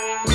Yeah.